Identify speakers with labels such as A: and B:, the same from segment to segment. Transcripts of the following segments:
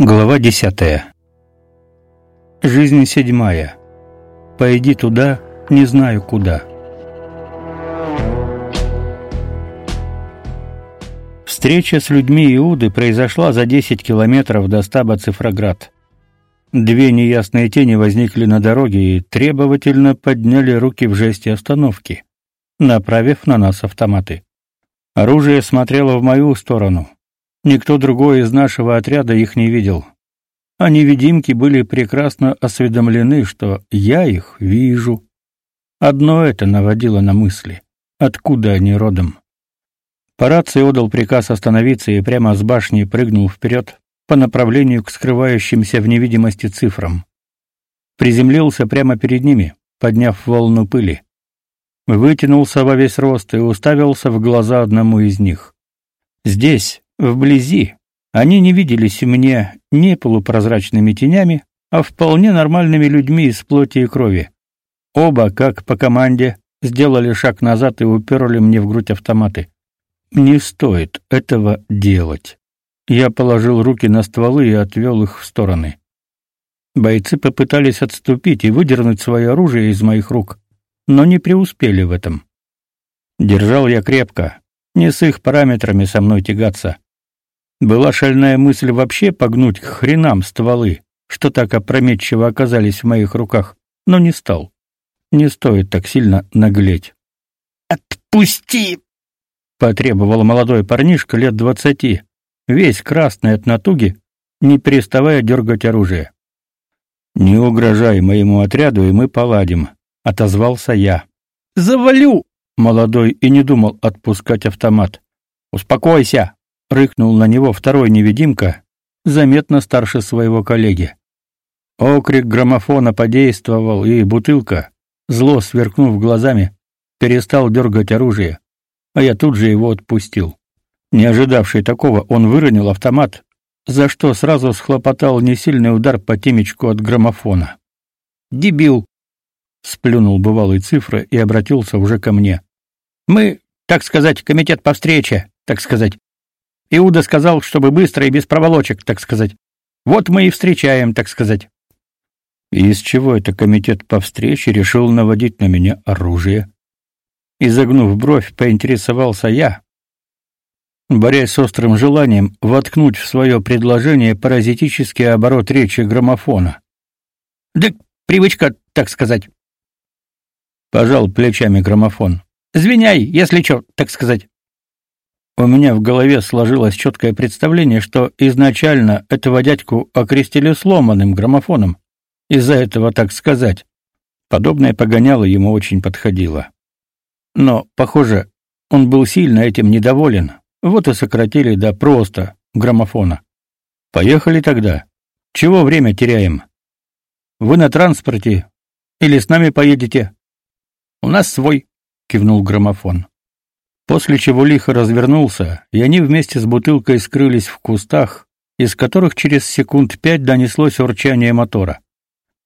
A: Глава десятая. Жизнь седьмая. Пойди туда, не знаю куда. Встреча с людьми Иуды произошла за 10 километров до стаба Цифроград. Две неясные тени возникли на дороге и требовательно подняли руки в жесте остановки, направив на нас автоматы. Оружие смотрело в мою сторону. Никто другой из нашего отряда их не видел. А невидимки были прекрасно осведомлены, что я их вижу. Одно это наводило на мысли. Откуда они родом? По рации отдал приказ остановиться и прямо с башни прыгнул вперед, по направлению к скрывающимся в невидимости цифрам. Приземлился прямо перед ними, подняв волну пыли. Вытянулся во весь рост и уставился в глаза одному из них. Здесь, вблизи, они не виделись мне не полупрозрачными тенями, а вполне нормальными людьми из плоти и крови. Оба, как по команде, сделали шаг назад и уперли мне в грудь автоматы. Не стоит этого делать. Я положил руки на стволы и отвел их в стороны. Бойцы попытались отступить и выдернуть свое оружие из моих рук, но не преуспели в этом. Держал я крепко, не с их параметрами со мной тягаться. Была шальная мысль вообще погнуть к хренам стволы, что так опрометчиво оказались в моих руках, но не стал. Не стоит так сильно наглеть.
B: «Отпусти!»
A: — потребовал молодой парнишка лет двадцати, весь красный от натуги, не переставая дергать оружие. «Не угрожай моему отряду, и мы поладим», — отозвался я.
B: «Завалю!»
A: — молодой и не думал отпускать автомат. «Успокойся!» — рыкнул на него второй невидимка, заметно старше своего коллеги. Окрик граммофона подействовал, и бутылка, зло сверкнув глазами, перестал дергать оружие, а я тут же его отпустил. Не ожидавший такого, он выронил автомат, за что сразу схлопотал несильный удар по темечку от граммофона. «Дебил!» — сплюнул бывалый цифра и обратился уже ко мне. «Мы, так сказать, комитет по встрече, так сказать. Иуда сказал, чтобы быстро и без проволочек, так сказать. Вот мы и встречаем, так сказать». Из чего это комитет по встрече решил наводить на меня оружие? Изогнув бровь, поинтересовался я, борясь с острым желанием воткнуть в свое предложение паразитический оборот речи граммофона.
B: «Да привычка, так сказать».
A: Пожал плечами граммофон.
B: «Звиняй, если что, так сказать».
A: У меня в голове сложилось четкое представление, что изначально этого дядьку окрестили сломанным граммофоном. Из-за этого, так сказать, подобное погоняло ему очень подходило. Но, похоже, он был сильно этим недоволен, вот и сократили до просто граммофона. Поехали тогда. Чего время теряем? Вы на транспорте или с нами поедете?
B: У нас свой, кивнул граммофон.
A: После чего лихо развернулся, и они вместе с бутылкой скрылись в кустах, из которых через секунд пять донеслось урчание мотора.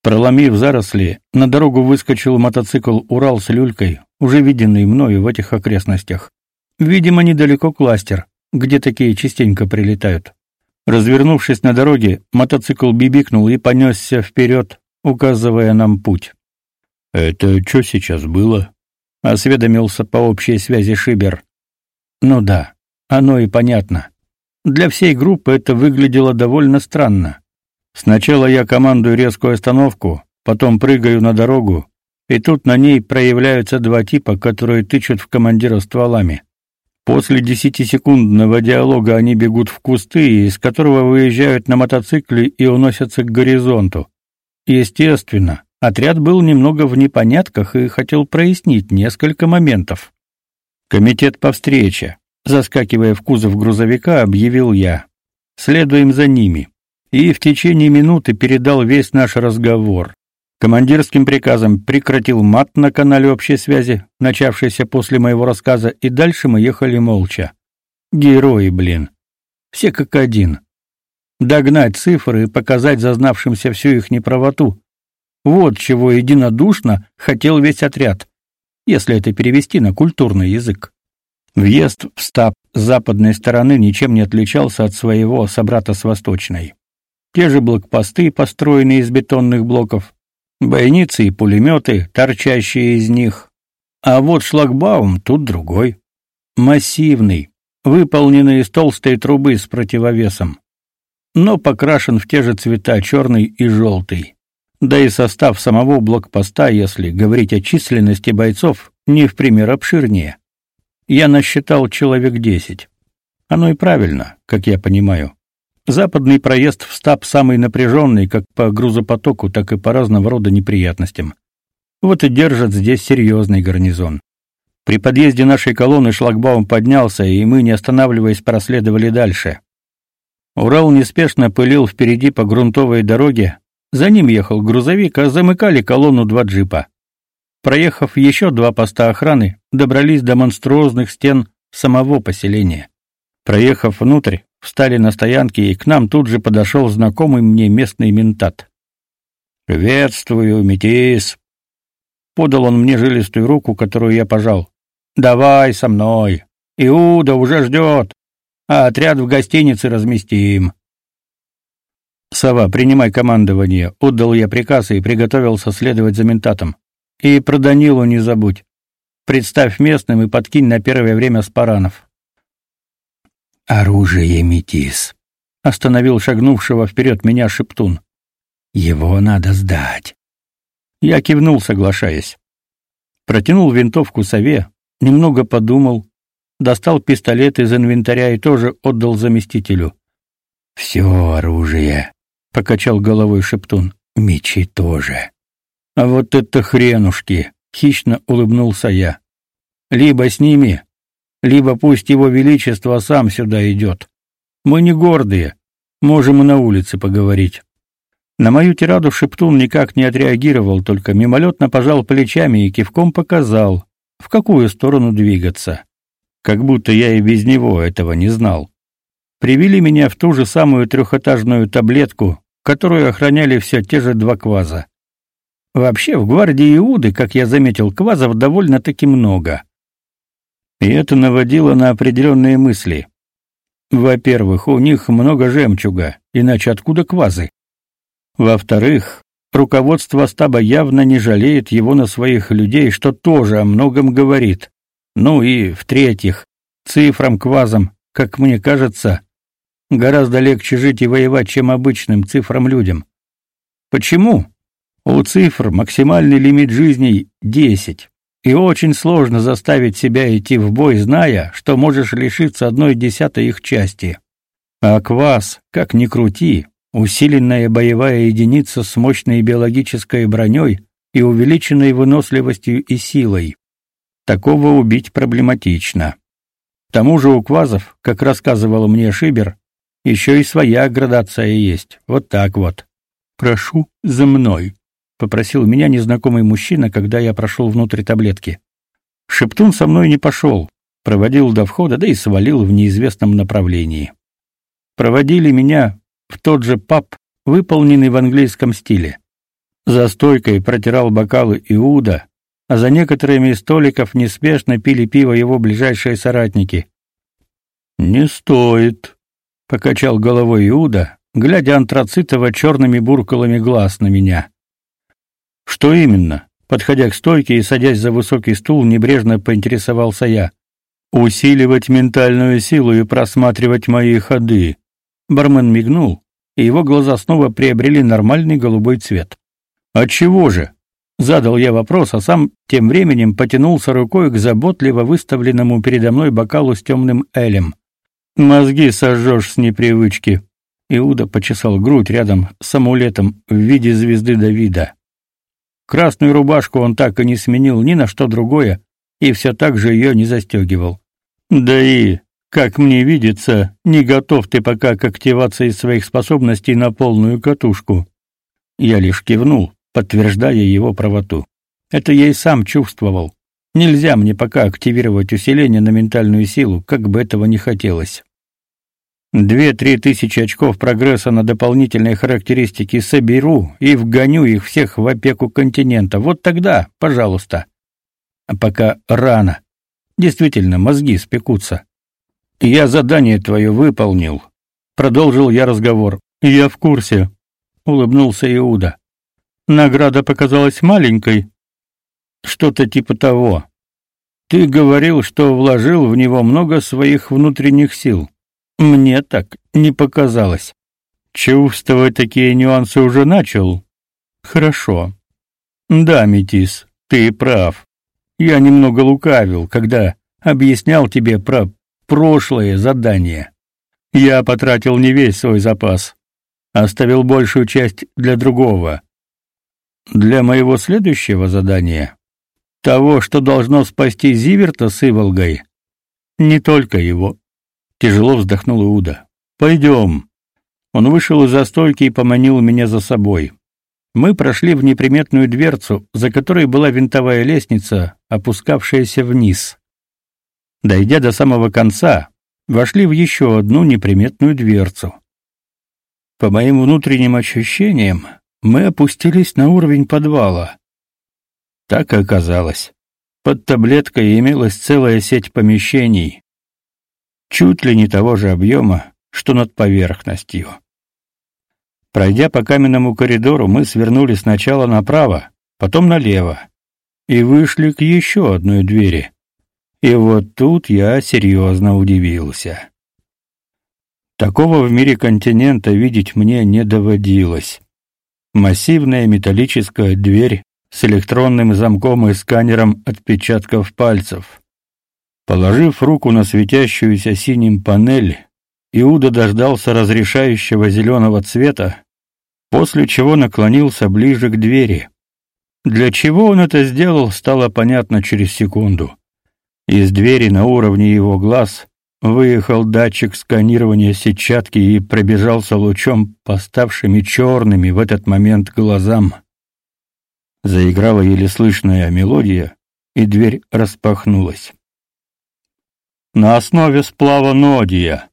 A: Проломив заросли, на дорогу выскочил мотоцикл Урал с люлькой, уже виденный мною в этих окрестностях. Видимо, недалеко кластер, где такие частенько прилетают. Развернувшись на дороге, мотоцикл бибикнул и понесся вперед, указывая нам путь. «Это что сейчас было?» — осведомился по общей связи Шибер. «Ну да, оно и понятно. Для всей группы это выглядело довольно странно. Сначала я командую резкую остановку, потом прыгаю на дорогу, и тут на ней проявляются два типа, которые тычут в командира стволами. После десятисекундного диалога они бегут в кусты, из которого выезжают на мотоцикле и уносятся к горизонту. Естественно, отряд был немного в непонятках и хотел прояснить несколько моментов. Комитет по встрече, заскакивая в кузов грузовика, объявил я: "Следуем за ними". И в течение минуты передал весь наш разговор. Командирским приказом прекратил мат на канале общей связи, начавшийся после моего рассказа, и дальше мы ехали молча. Герои, блин. Все как один. Догнать цифры и показать зазнавшимся всю их неправоту. Вот чего единодушно хотел весь отряд, если это перевести на культурный язык. Въезд в стаб западной стороны ничем не отличался от своего собрата с восточной. те же блокпосты, построенные из бетонных блоков, бойницы и пулеметы, торчащие из них. А вот шлагбаум тут другой. Массивный, выполненный из толстой трубы с противовесом, но покрашен в те же цвета черный и желтый. Да и состав самого блокпоста, если говорить о численности бойцов, не в пример обширнее. Я насчитал человек десять. Оно и правильно, как я понимаю. Западный проезд в стаб самый напряженный как по грузопотоку, так и по разного рода неприятностям. Вот и держат здесь серьезный гарнизон. При подъезде нашей колонны шлагбаум поднялся, и мы, не останавливаясь, проследовали дальше. Урал неспешно пылил впереди по грунтовой дороге, за ним ехал грузовик, а замыкали колонну два джипа. Проехав еще два поста охраны, добрались до монструозных стен самого поселения. Проехав внутрь, встали на стоянке, и к нам тут же подошел знакомый мне местный ментат. «Приветствую, метис!» Подал он мне жилистую руку, которую я пожал. «Давай со мной. Иуда уже ждет, а отряд в гостинице разместим». «Сова, принимай командование», — отдал я приказ и приготовился следовать за ментатом. «И про Данилу не забудь. Представь местным и подкинь на первое время спаранов».
B: «Оружие, метис», — остановил шагнувшего вперед меня Шептун. «Его надо сдать».
A: Я кивнул, соглашаясь. Протянул винтовку сове, немного подумал, достал пистолет из инвентаря и тоже отдал заместителю.
B: «Все оружие», — покачал головой Шептун. «Мечи тоже».
A: «А вот это хренушки!» — хищно улыбнулся я. «Либо с ними, либо пусть его величество сам сюда идет. Мы не гордые, можем и на улице поговорить». На мою тираду Шептун никак не отреагировал, только мимолетно пожал плечами и кивком показал, в какую сторону двигаться. Как будто я и без него этого не знал. Привели меня в ту же самую трехэтажную таблетку, которую охраняли все те же два кваза. Вообще, в гвардии Иуды, как я заметил, квазов довольно-таки много. И это наводило на определенные мысли. Во-первых, у них много жемчуга, иначе откуда квазы? Во-вторых, руководство стаба явно не жалеет его на своих людей, что тоже о многом говорит. Ну и, в-третьих, цифрам-квазам, как мне кажется, гораздо легче жить и воевать, чем обычным цифрам-людям. Почему? У цифр максимальный лимит жизней — 10, и очень сложно заставить себя идти в бой, зная, что можешь лишиться одной десятой их части. А квас, как ни крути, усиленная боевая единица с мощной биологической броней и увеличенной выносливостью и силой. Такого убить проблематично. К тому же у квазов, как рассказывал мне Шибер, еще и своя градация есть. Вот так вот. Прошу за мной, попросил меня незнакомый мужчина, когда я прошел внутрь таблетки. Шептун со мной не пошел, проводил до входа, да и свалил в неизвестном направлении. Проводили меня в тот же паб, выполненный в английском стиле. За стойкой протирал бокалы Иуда, а за некоторыми из столиков неспешно пили пиво его ближайшие соратники. «Не стоит», — покачал головой Иуда, глядя антрацитово черными буркалами глаз на меня. «Что именно?» Подходя к стойке и садясь за высокий стул, небрежно поинтересовался я. «Усиливать ментальную силу и просматривать мои ходы», Бармен мигнул, и его глаза снова приобрели нормальный голубой цвет. «От чего же?» Задал я вопрос, а сам тем временем потянулся рукой к заботливо выставленному передо мной бокалу с темным элем. «Мозги сожжешь с непривычки». Иуда почесал грудь рядом с амулетом в виде звезды Давида. Красную рубашку он так и не сменил ни на что другое и все так же ее не застегивал. Да и как мне видится, не готов ты пока к активации своих способностей на полную катушку. Я лишь кивнул, подтверждая его правоту. Это я и сам чувствовал. Нельзя мне пока активировать усиление на ментальную силу, как бы этого не хотелось. Две-три тысячи очков прогресса на дополнительные характеристики соберу и вгоню их всех в опеку континента. Вот тогда, пожалуйста. А пока рано. Действительно, мозги спекутся. Я задание твое выполнил. Продолжил я разговор. Я в курсе, улыбнулся Иуда. Награда показалась маленькой. Что-то типа того. Ты говорил, что вложил в него много своих внутренних сил. Мне так не показалось. Чувствовать такие нюансы уже начал. Хорошо. Да, Метис, ты прав. Я немного лукавил, когда объяснял тебе про прошлое задание. Я потратил не весь свой запас, оставил большую часть для другого. Для моего следующего задания, того, что должно спасти Зиверта с Иволгой, не только его. Тяжело вздохнул Иуда. «Пойдем». Он вышел из застойки и поманил меня за собой. Мы прошли в неприметную дверцу, за которой была винтовая лестница, опускавшаяся вниз. Дойдя до самого конца, вошли в еще одну неприметную дверцу. По моим внутренним ощущениям, мы опустились на уровень подвала. Так и оказалось. Под таблеткой имелась целая сеть помещений, чуть ли не того же объема, что над поверхностью. Пройдя по каменному коридору, мы свернули сначала направо, потом налево и вышли к еще одной двери. И вот тут я серьезно удивился. Такого в мире континента видеть мне не доводилось. Массивная металлическая дверь с электронным замком и сканером отпечатков пальцев. Положив руку на светящуюся синим панель, Иуда дождался разрешающего зеленого цвета, после чего наклонился ближе к двери. Для чего он это сделал, стало понятно через секунду. Из двери на уровне его глаз выехал датчик сканирования сетчатки и пробежался лучом по ставшими черными в этот момент глазам. Заиграла еле слышная мелодия, и дверь распахнулась. На основе сплава нодия.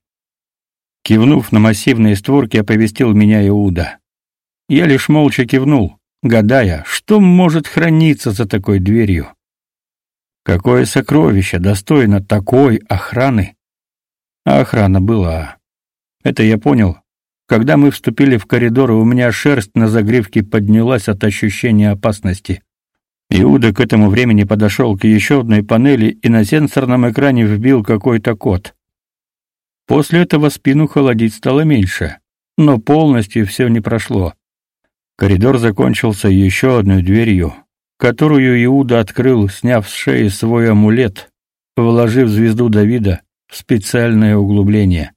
A: Кивнув на массивные створки, оповестил меня Иуда. Я лишь молча кивнул, гадая, что может храниться за такой дверью. Какое сокровище достойно такой охраны? А охрана была. Это я понял. Когда мы вступили в коридор, у меня шерсть на загривке поднялась от ощущения опасности. Иуда к этому времени подошел к еще одной панели и на сенсорном экране вбил какой-то код. После этого спину холодить стало меньше, но полностью все не прошло. Коридор закончился еще одной дверью, которую Иуда открыл, сняв с шеи свой амулет, вложив звезду Давида в специальное углубление.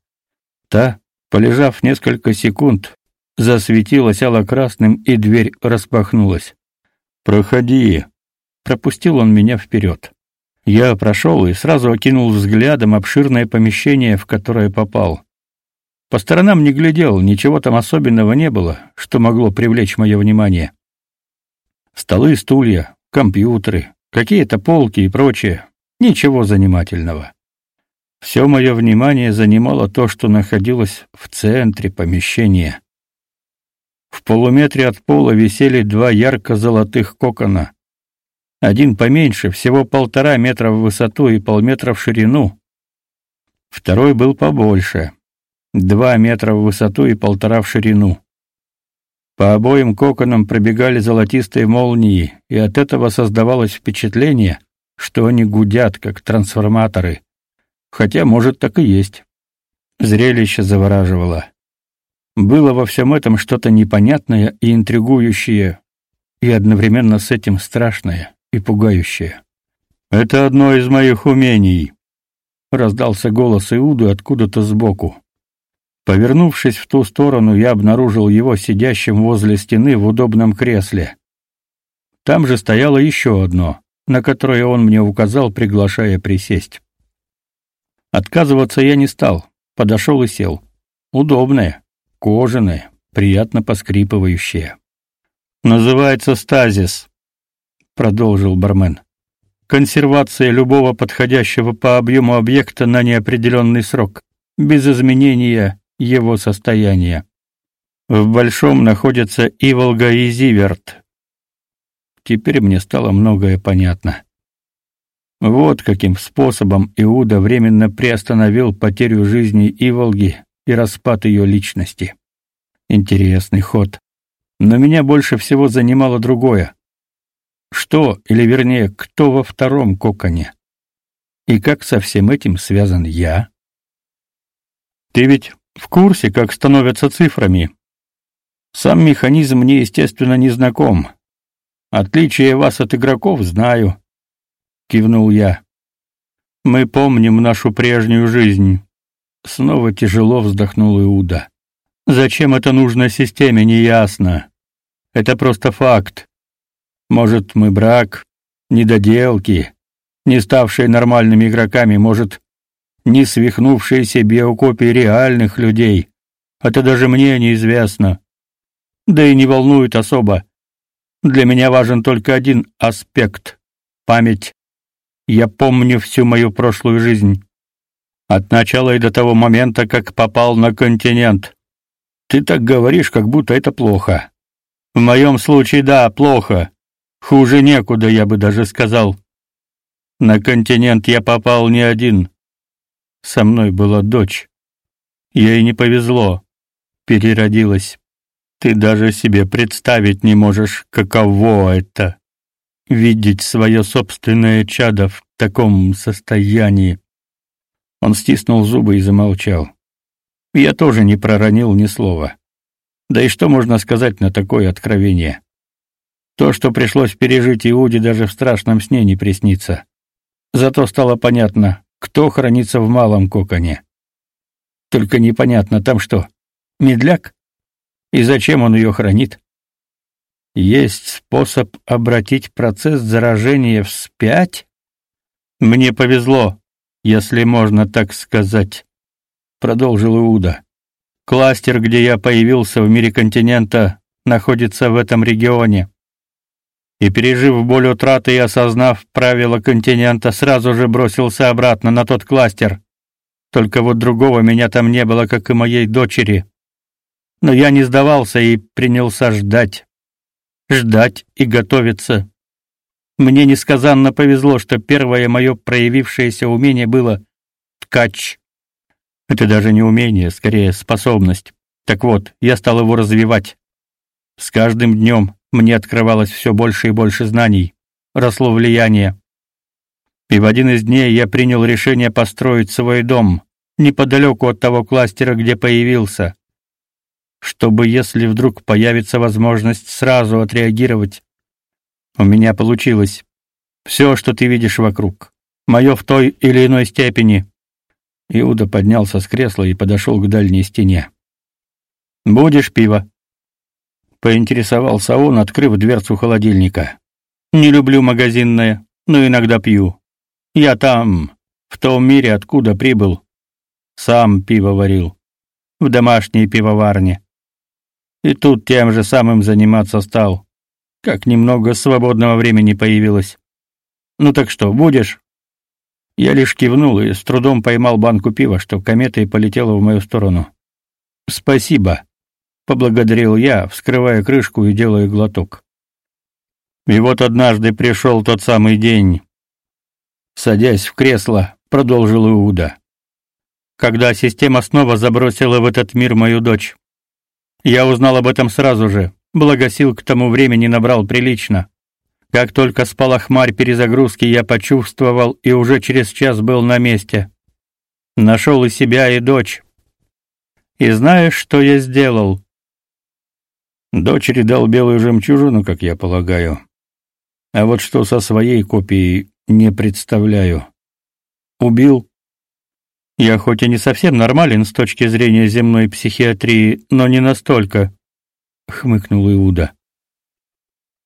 A: Та, полежав несколько секунд, засветилась алло-красным, и дверь распахнулась. «Проходи!» Пропустил он меня вперед. Я прошел и сразу окинул взглядом обширное помещение, в которое попал. По сторонам не глядел, ничего там особенного не было, что могло привлечь мое внимание. Столы, стулья, компьютеры, какие-то полки и прочее. Ничего занимательного. Все мое внимание занимало то, что находилось в центре помещения. В полуметре от пола висели два ярко-золотых кокона. Один поменьше, всего полтора метра в высоту и полметра в ширину. Второй был побольше, два метра в высоту и полтора в ширину. По обоим коконам пробегали золотистые молнии, и от этого создавалось впечатление, что они гудят, как трансформаторы. Хотя, может, так и есть. Зрелище завораживало. Было во всем этом что-то непонятное и интригующее, и одновременно с этим страшное и пугающее. «Это одно из моих умений», — раздался голос Иуды откуда-то сбоку. Повернувшись в ту сторону, я обнаружил его сидящим возле стены в удобном кресле. Там же стояло еще одно, на которое он мне указал, приглашая присесть. Отказываться я не стал, подошел и сел. Удобное, кожаное, приятно поскрипывающее. Называется стазис, продолжил бармен. Консервация любого подходящего по объему объекта на неопределенный срок, без изменения его состояния. В Большом находятся и Волга, и Зиверт. Теперь мне стало многое понятно. Вот каким способом Иуда временно приостановил потерю жизни Иволги и распад ее личности. Интересный ход. Но меня больше всего занимало другое. Что, или вернее, кто во втором коконе? И как со всем этим связан я? Ты ведь в курсе, как становятся цифрами? Сам механизм мне, естественно, не знаком. Отличие вас от игроков знаю, кивнул я. Мы помним нашу прежнюю жизнь. Снова тяжело вздохнул Иуда. Зачем это нужно системе, неясно. Это просто факт. Может, мы брак, недоделки, не ставшие нормальными игроками, может, не свихнувшиеся биокопии реальных людей. Это даже мне неизвестно. Да и не волнует особо. Для меня важен только один аспект — память. Я помню всю мою прошлую жизнь. От начала и до того момента, как попал на континент. Ты так говоришь, как будто это плохо. В моем случае, да, плохо. Хуже некуда, я бы даже сказал. На континент я попал не один. Со мной была дочь. Ей не повезло. Переродилась. Ты даже себе представить не можешь, каково это — видеть свое собственное чадо в таком состоянии. Он стиснул зубы и замолчал. Я тоже не проронил ни слова. Да и что можно сказать на такое откровение? То, что пришлось пережить Иуде, даже в страшном сне не приснится. Зато стало понятно, кто хранится в малом коконе. Только непонятно, там что, медляк? И зачем он ее хранит? Есть способ обратить процесс заражения вспять? Мне повезло, если можно так сказать, продолжил Иуда. Кластер, где я появился в мире континента, находится в этом регионе. И пережив боль утраты и осознав правила континента, сразу же бросился обратно на тот кластер. Только вот другого меня там не было, как и моей дочери. Но я не сдавался и принялся ждать. Ждать и готовиться. Мне несказанно повезло, что первое мое проявившееся умение было ткач. Это даже не умение, скорее способность. Так вот, я стал его развивать. С каждым днем мне открывалось все больше и больше знаний, росло влияние. И в один из дней я принял решение построить свой дом неподалеку от того кластера, где появился чтобы, если вдруг появится возможность сразу отреагировать. У меня получилось. Все, что ты видишь вокруг, мое в той или иной степени. Иуда поднялся с кресла и подошел к дальней стене. Будешь пиво? Поинтересовался он, открыв дверцу холодильника. Не люблю магазинное, но иногда пью. Я там, в том мире, откуда прибыл, сам пиво варил в домашней пивоварне. И тут тем же самым заниматься стал. Как немного свободного времени появилось. Ну так что, будешь? Я лишь кивнул и с трудом поймал банку пива, что кометой полетела в мою сторону. Спасибо, поблагодарил я, вскрывая крышку и делая глоток. И вот однажды пришел тот самый день. Садясь в кресло, продолжил Иуда. Когда система снова забросила в этот мир мою дочь. Я узнал об этом сразу же. Благосил к тому времени набрал прилично. Как только спала хмарь перезагрузки, я почувствовал и уже через час был на месте. Нашел и себя, и дочь. И знаешь, что я сделал? Дочери дал белую жемчужину, как я полагаю. А вот что со своей копией, не представляю. Убил я хоть и не совсем нормален с точки зрения земной психиатрии, но не настолько, хмыкнул Иуда.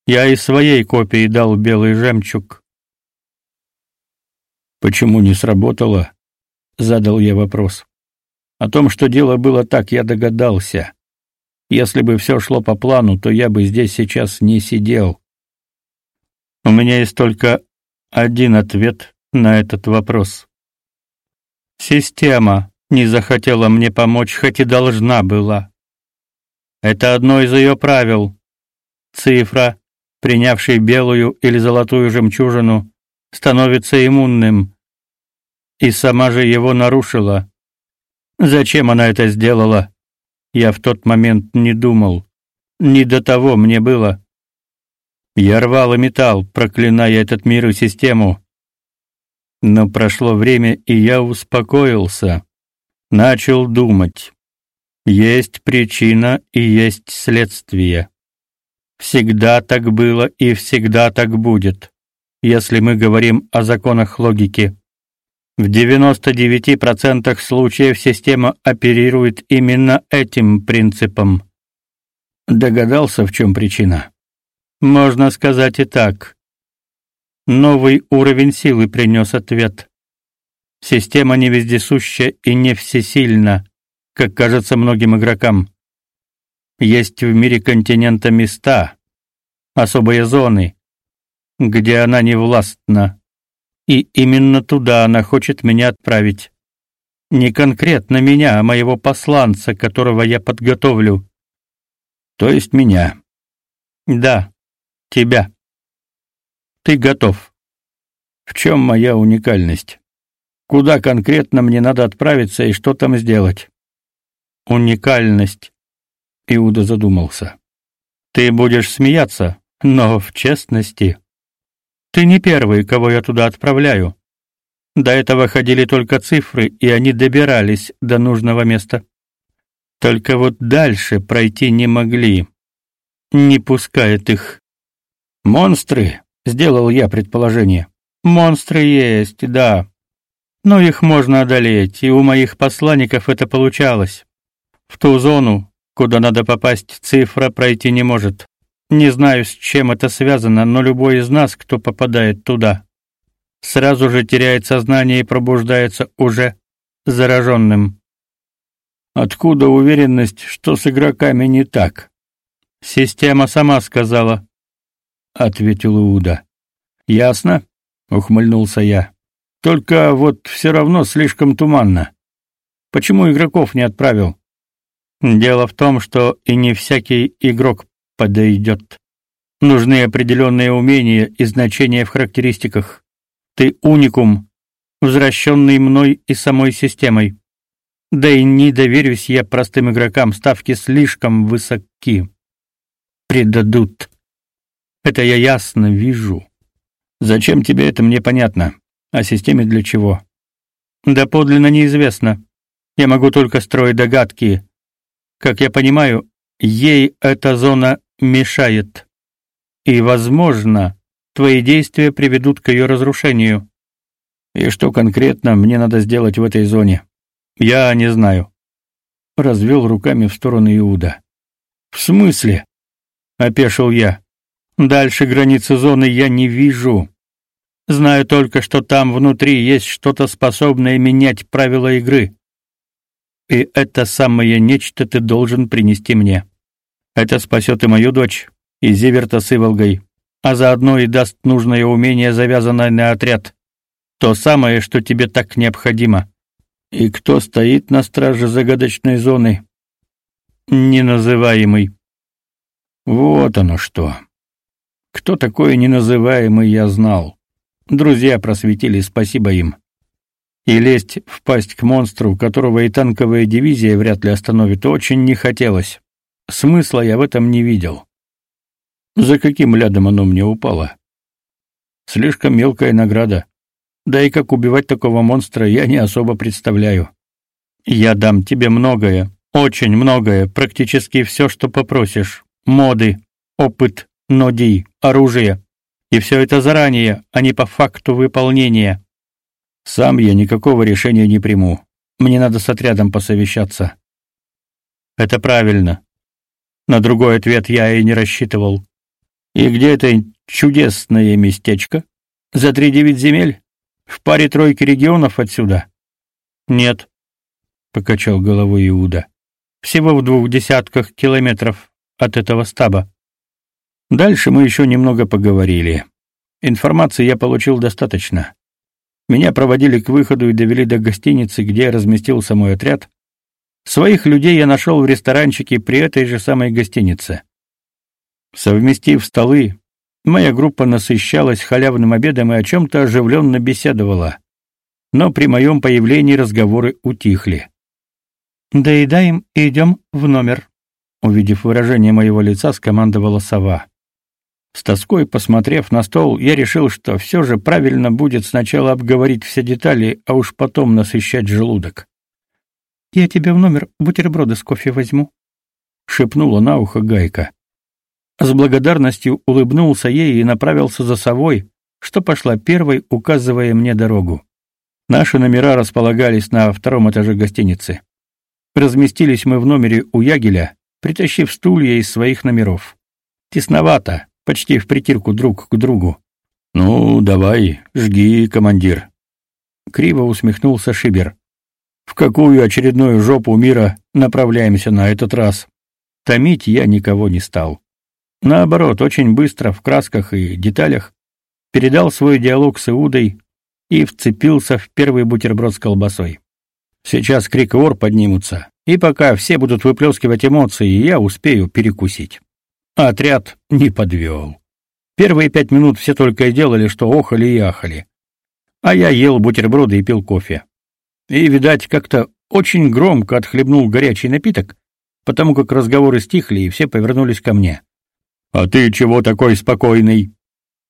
A: Я и своей копии дал белый жемчуг. Почему не сработало? задал я вопрос. О том, что дело было так, я догадался. Если бы все шло по плану, то я бы здесь сейчас не сидел. У меня есть только один ответ на этот вопрос. Система не захотела мне помочь, хоть и должна была. Это одно из ее правил. Цифра, принявший белую или золотую жемчужину, становится иммунным. И сама же его нарушила. Зачем она это сделала? я в тот момент не думал. Не до того мне было. Я рвал и металл, проклиная этот мир и систему. Но прошло время, и я успокоился. Начал думать. Есть причина и есть следствие. Всегда так было и всегда так будет, если мы говорим о законах логики. В 99% случаев система оперирует именно этим принципом. Догадался, в чем причина? Можно сказать и так. Новый уровень силы принес ответ. Система не вездесуща и не всесильна, как кажется многим игрокам. Есть в мире континента места, особые зоны, где она не властна. И именно туда она хочет меня отправить. Не конкретно меня, а моего посланца, которого я подготовлю. То есть меня. Да, тебя. Ты готов. В чем моя уникальность? Куда конкретно мне надо отправиться и что там сделать? Уникальность. Иуда задумался. Ты будешь смеяться, но в честности ты не первый, кого я туда отправляю. До этого ходили только цифры, и они добирались до нужного места. Только вот дальше пройти не могли. Не пускает их. Монстры, сделал я предположение. Монстры есть, да. Но их можно одолеть, и у моих посланников это получалось. В ту зону, куда надо попасть, цифра пройти не может. Не знаю, с чем это связано, но любой из нас, кто попадает туда, сразу же теряет сознание и пробуждается уже зараженным. Откуда уверенность, что с игроками не так? Система сама сказала, ответил Иуда. Ясно, ухмыльнулся я. Только вот все равно слишком туманно. Почему игроков не отправил? Дело в том, что и не всякий игрок подойдет. Нужны определенные умения и значения в характеристиках. Ты уникум, возвращенный мной и самой системой. Да и не доверюсь я простым игрокам, ставки слишком высоки. Предадут. Это я ясно вижу. Зачем тебе это мне понятно, а системе для чего? Да подлинно неизвестно. Я могу только строить догадки. Как я понимаю, ей эта зона мешает. И, возможно, твои действия приведут к ее разрушению. И что конкретно мне надо сделать в этой зоне? Я не знаю. Развел руками в сторону Иуда. В смысле? опешил я. Дальше границы зоны я не вижу. Знаю только, что там внутри есть что-то способное менять правила игры. И это самое нечто ты должен принести мне. Это спасет и мою дочь, и Зиверта с Иволгой, а заодно и даст нужное умение, завязанное на отряд. То самое, что тебе так необходимо. И кто стоит на страже загадочной зоны? Неназываемый. Вот оно что. Кто такой неназываемый, я знал. Друзья просветили, спасибо им. И лезть в пасть к монстру, которого и танковая дивизия вряд ли остановит, очень не хотелось. Смысла я в этом не видел. За каким лядом оно мне упало? Слишком мелкая награда. Да и как убивать такого монстра, я не особо представляю. Я дам тебе многое, очень многое, практически все, что попросишь. Моды, опыт, ноди, оружие. И все это заранее, а не по факту выполнения. Сам я никакого решения не приму. Мне надо с отрядом посовещаться. Это правильно. На другой ответ я и не рассчитывал. И где это чудесное местечко? За три девять земель? В паре тройки регионов отсюда? Нет, покачал головой Иуда. Всего в двух десятках километров от этого стаба. Дальше мы еще немного поговорили. Информации я получил достаточно. Меня проводили к выходу и довели до гостиницы, где разместился мой отряд, Своих людей я нашел в ресторанчике при этой же самой гостинице. Совместив столы, моя группа насыщалась халявным обедом и о чем-то оживленно беседовала. Но при моем появлении разговоры утихли.
B: Доедаем и идем в номер. Увидев выражение моего лица, скомандовала сова. С тоской посмотрев на стол, я решил, что все же правильно будет сначала обговорить все детали, а уж потом насыщать желудок. «Я тебе в номер бутерброды с кофе возьму», — шепнула на ухо Гайка. С благодарностью улыбнулся ей и направился за совой, что пошла первой, указывая мне дорогу. Наши номера располагались на втором этаже гостиницы. Разместились мы в номере у Ягеля, притащив стулья из своих номеров. Тесновато, почти в притирку друг к другу. Ну, давай, жги, командир. Криво усмехнулся Шибер. В какую очередную жопу мира направляемся на этот раз? Томить я никого не стал. Наоборот, очень быстро в красках и деталях передал свой диалог с Иудой и вцепился в первый бутерброд с колбасой. Сейчас крик и ор поднимутся, и пока все будут выплескивать эмоции, я успею перекусить. Отряд не подвел. Первые пять минут все только и делали, что охали и ахали. А я ел бутерброды и пил кофе. И, видать, как-то очень громко отхлебнул горячий напиток, потому как разговоры стихли, и все повернулись ко мне. «А ты чего такой спокойный?»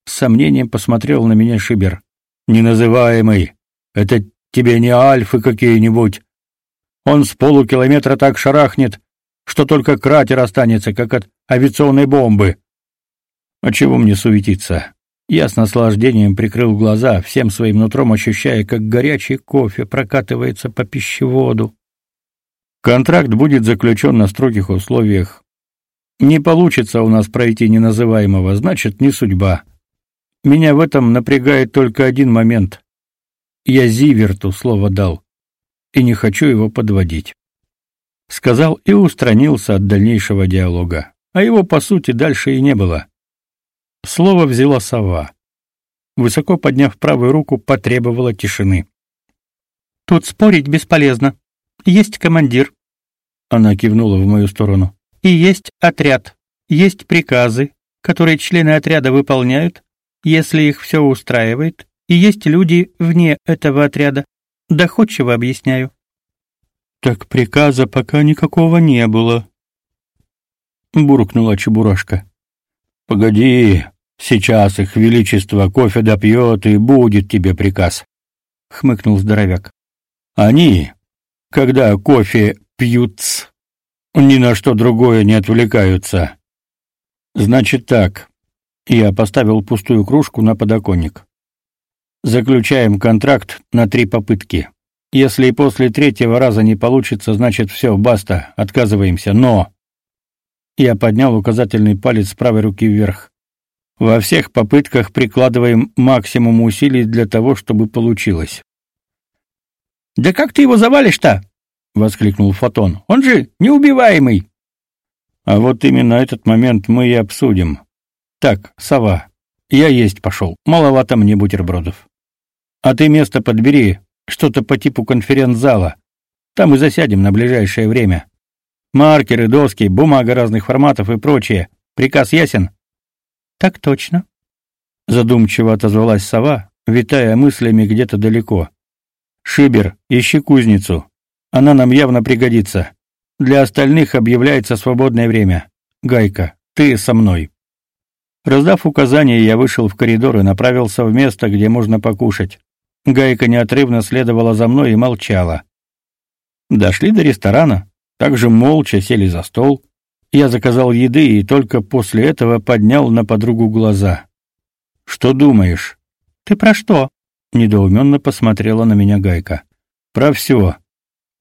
B: С сомнением посмотрел на меня Шибер. «Неназываемый. Это тебе не альфы какие-нибудь. Он с полукилометра так шарахнет, что только кратер останется, как от авиационной бомбы. А чего мне суетиться? Я с наслаждением прикрыл глаза, всем своим нутром ощущая, как горячий кофе прокатывается по пищеводу. Контракт будет заключен на строгих условиях. Не получится у нас пройти неназываемого, значит, не судьба. Меня в этом напрягает только один момент. Я Зиверту слово дал, и не хочу его подводить сказал и устранился от дальнейшего диалога. А его, по сути, дальше и не было. Слово взяла сова. Высоко подняв правую руку, потребовала тишины. Тут спорить бесполезно. Есть командир. Она кивнула в мою сторону. И есть отряд. Есть приказы, которые члены отряда выполняют, если их все устраивает, и есть люди вне этого отряда. Доходчиво объясняю. Так приказа пока никакого не было. Буркнула Чебурашка. Погоди, сейчас их величество кофе допьет, и будет тебе приказ. Хмыкнул здоровяк. Они, когда кофе пьют, ни на что другое не отвлекаются. Значит так. Я поставил пустую кружку на подоконник. Заключаем контракт на три попытки. Если и после третьего раза не получится, значит все, баста, отказываемся. Но я поднял указательный палец правой руки вверх. Во всех попытках прикладываем максимум усилий для того, чтобы получилось. Да как ты его завалишь-то? воскликнул Фотон. Он же неубиваемый. А вот именно этот момент мы и обсудим. Так, сова, я есть пошел. Маловато мне бутербродов. А ты место подбери, что-то по типу конференц-зала. Там и засядем на ближайшее время. Маркеры, доски, бумага разных форматов и прочее. Приказ ясен? Так точно. Задумчиво отозвалась сова, витая мыслями где-то далеко. Шибер, ищи кузницу. Она нам явно пригодится. Для остальных объявляется свободное время. Гайка, ты со мной. Раздав указания, я вышел в коридор и направился в место, где можно покушать. Гайка неотрывно следовала за мной и молчала. Дошли до ресторана, также молча сели за стол. Я заказал еды и только после этого поднял на подругу глаза. Что думаешь? Ты про что? недоуменно посмотрела на меня Гайка. Про все.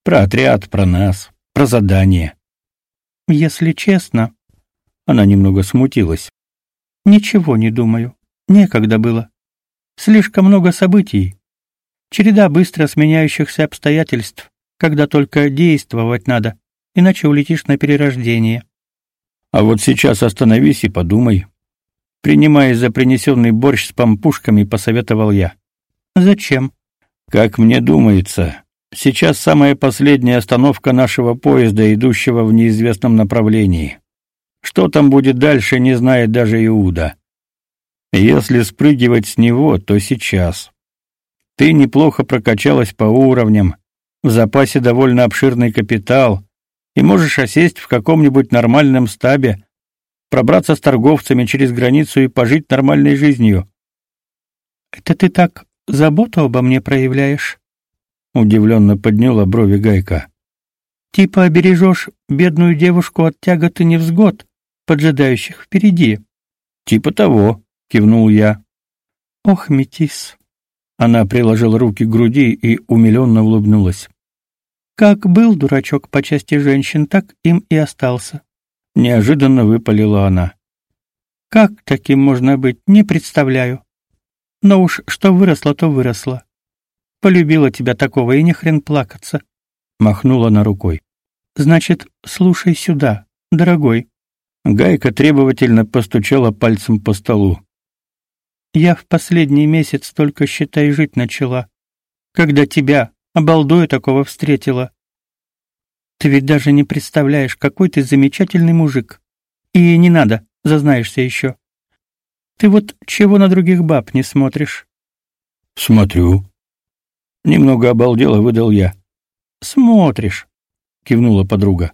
B: Про отряд, про нас, про задание. Если честно, она немного смутилась. Ничего не думаю. Некогда было. Слишком много событий. Череда быстро сменяющихся обстоятельств, когда только действовать надо, иначе улетишь на перерождение. А вот сейчас остановись и подумай. Принимая за принесенный борщ с пампушками, посоветовал я. Зачем? Как мне думается, сейчас самая последняя остановка нашего поезда, идущего в неизвестном направлении. Что там будет дальше, не знает даже Иуда. Если спрыгивать с него, то сейчас. Ты неплохо прокачалась по уровням,
A: в запасе довольно обширный капитал, и можешь осесть в каком-нибудь нормальном стабе, пробраться с торговцами через границу и пожить нормальной жизнью.
B: Это ты так заботу обо мне проявляешь?
A: Удивленно подняла брови Гайка.
B: Типа обережешь бедную девушку от тягот и невзгод, поджидающих впереди.
A: Типа того, кивнул я.
B: Ох, метис.
A: Она приложила руки к груди и умилённо улыбнулась.
B: Как был дурачок по части женщин, так им и остался.
A: Неожиданно выпалила она.
B: Как таким можно быть, не представляю. Но уж что выросло, то выросло. Полюбила тебя такого, и не хрен плакаться.
A: Махнула на рукой.
B: Значит, слушай сюда, дорогой.
A: Гайка требовательно постучала пальцем по столу.
B: Я в последний месяц только, считай, жить начала. Когда тебя, обалдуя такого, встретила. Ты ведь даже не представляешь, какой ты замечательный мужик. И не надо, зазнаешься еще. Ты вот чего на других баб не смотришь?
A: Смотрю. Немного обалдело выдал я.
B: Смотришь, кивнула подруга.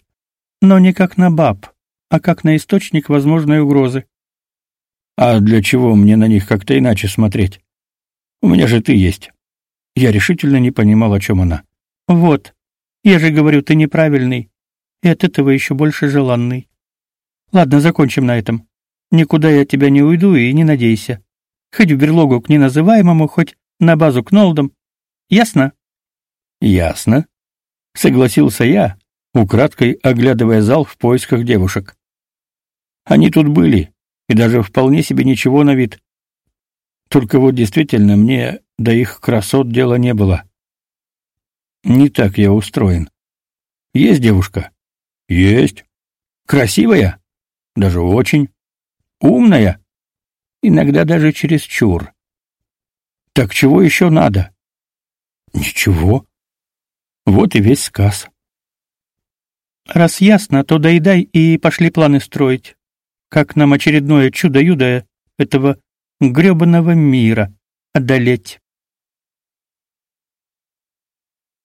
B: Но не как на баб, а как на источник возможной угрозы.
A: А для чего мне на них как-то иначе смотреть? У меня же ты есть. Я решительно не понимал, о чем она.
B: Вот. Я же говорю, ты неправильный. И от этого еще больше желанный. Ладно, закончим на этом. Никуда я от тебя не уйду и не надейся. Хоть в берлогу к неназываемому, хоть на базу к Нолдам. Ясно?
A: Ясно. Согласился я, украдкой оглядывая зал в поисках девушек. Они тут были, и даже вполне себе ничего на вид. Только вот действительно мне до их красот дела не было. Не так я устроен. Есть девушка?
B: Есть.
A: Красивая? Даже очень. Умная? Иногда даже чересчур. Так чего еще надо?
B: Ничего.
A: Вот и весь сказ.
B: Раз ясно, то доедай и пошли планы строить как нам очередное чудо-юдо этого грёбаного мира одолеть.